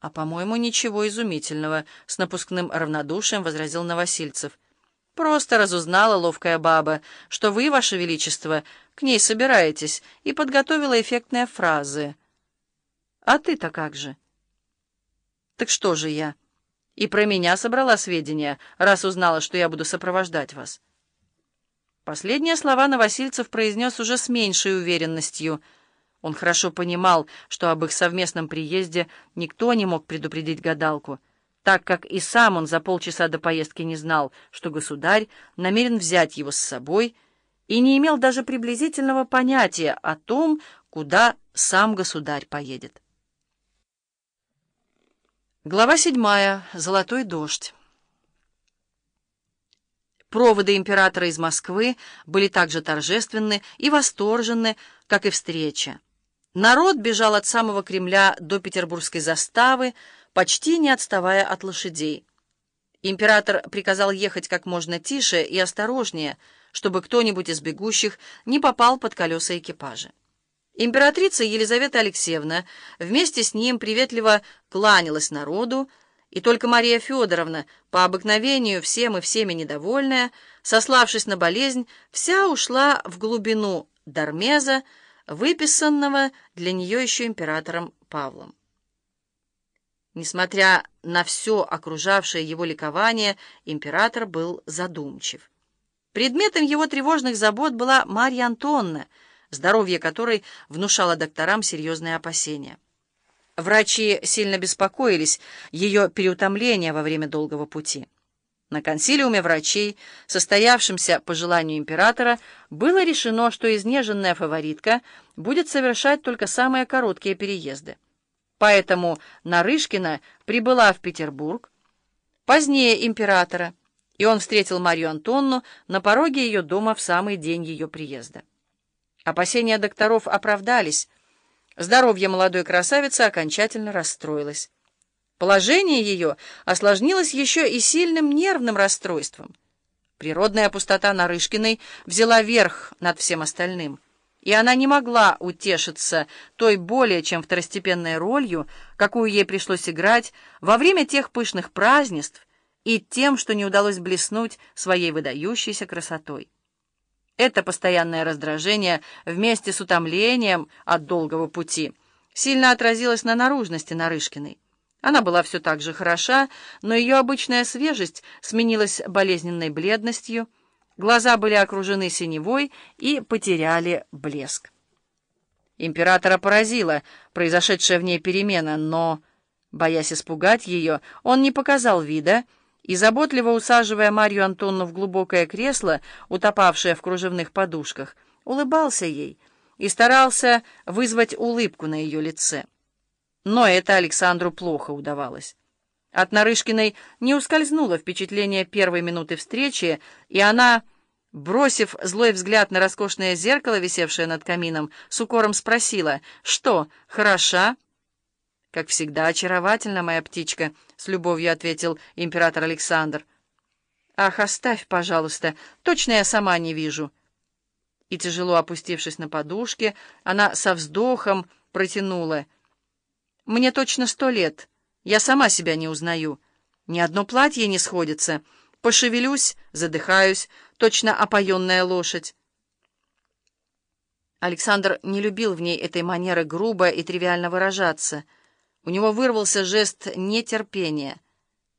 «А, по-моему, ничего изумительного», — с напускным равнодушием возразил Новосильцев. «Просто разузнала ловкая баба, что вы, ваше величество, к ней собираетесь, и подготовила эффектные фразы». «А ты-то как же?» «Так что же я?» «И про меня собрала сведения, раз узнала, что я буду сопровождать вас». Последние слова Новосильцев произнес уже с меньшей уверенностью — он хорошо понимал, что об их совместном приезде никто не мог предупредить гадалку, так как и сам он за полчаса до поездки не знал, что государь намерен взять его с собой и не имел даже приблизительного понятия о том, куда сам государь поедет. Глава седьмая. Золотой дождь. Проводы императора из Москвы были так же торжественны и восторженны, как и встреча. Народ бежал от самого Кремля до петербургской заставы, почти не отставая от лошадей. Император приказал ехать как можно тише и осторожнее, чтобы кто-нибудь из бегущих не попал под колеса экипажа. Императрица Елизавета Алексеевна вместе с ним приветливо кланялась народу, и только Мария Федоровна, по обыкновению всем и всеми недовольная, сославшись на болезнь, вся ушла в глубину Дармеза, выписанного для нее еще императором Павлом. Несмотря на все окружавшее его ликование, император был задумчив. Предметом его тревожных забот была Марья Антонна, здоровье которой внушало докторам серьезные опасения. Врачи сильно беспокоились ее переутомления во время долгого пути. На консилиуме врачей, состоявшемся по желанию императора, было решено, что изнеженная фаворитка будет совершать только самые короткие переезды. Поэтому Нарышкина прибыла в Петербург позднее императора, и он встретил Марию Антонну на пороге ее дома в самый день ее приезда. Опасения докторов оправдались. Здоровье молодой красавицы окончательно расстроилось. Положение ее осложнилось еще и сильным нервным расстройством. Природная пустота Нарышкиной взяла верх над всем остальным, и она не могла утешиться той более чем второстепенной ролью, какую ей пришлось играть во время тех пышных празднеств и тем, что не удалось блеснуть своей выдающейся красотой. Это постоянное раздражение вместе с утомлением от долгого пути сильно отразилось на наружности Нарышкиной. Она была все так же хороша, но ее обычная свежесть сменилась болезненной бледностью, глаза были окружены синевой и потеряли блеск. Императора поразила произошедшая в ней перемена, но, боясь испугать ее, он не показал вида и, заботливо усаживая Марью Антонну в глубокое кресло, утопавшее в кружевных подушках, улыбался ей и старался вызвать улыбку на ее лице. Но это Александру плохо удавалось. От Нарышкиной не ускользнуло впечатление первой минуты встречи, и она, бросив злой взгляд на роскошное зеркало, висевшее над камином, с укором спросила, «Что, хороша?» «Как всегда, очаровательна моя птичка», — с любовью ответил император Александр. «Ах, оставь, пожалуйста, точно я сама не вижу». И, тяжело опустившись на подушке, она со вздохом протянула — мне точно сто лет. Я сама себя не узнаю. Ни одно платье не сходится. Пошевелюсь, задыхаюсь, точно опоенная лошадь. Александр не любил в ней этой манеры грубо и тривиально выражаться. У него вырвался жест нетерпения —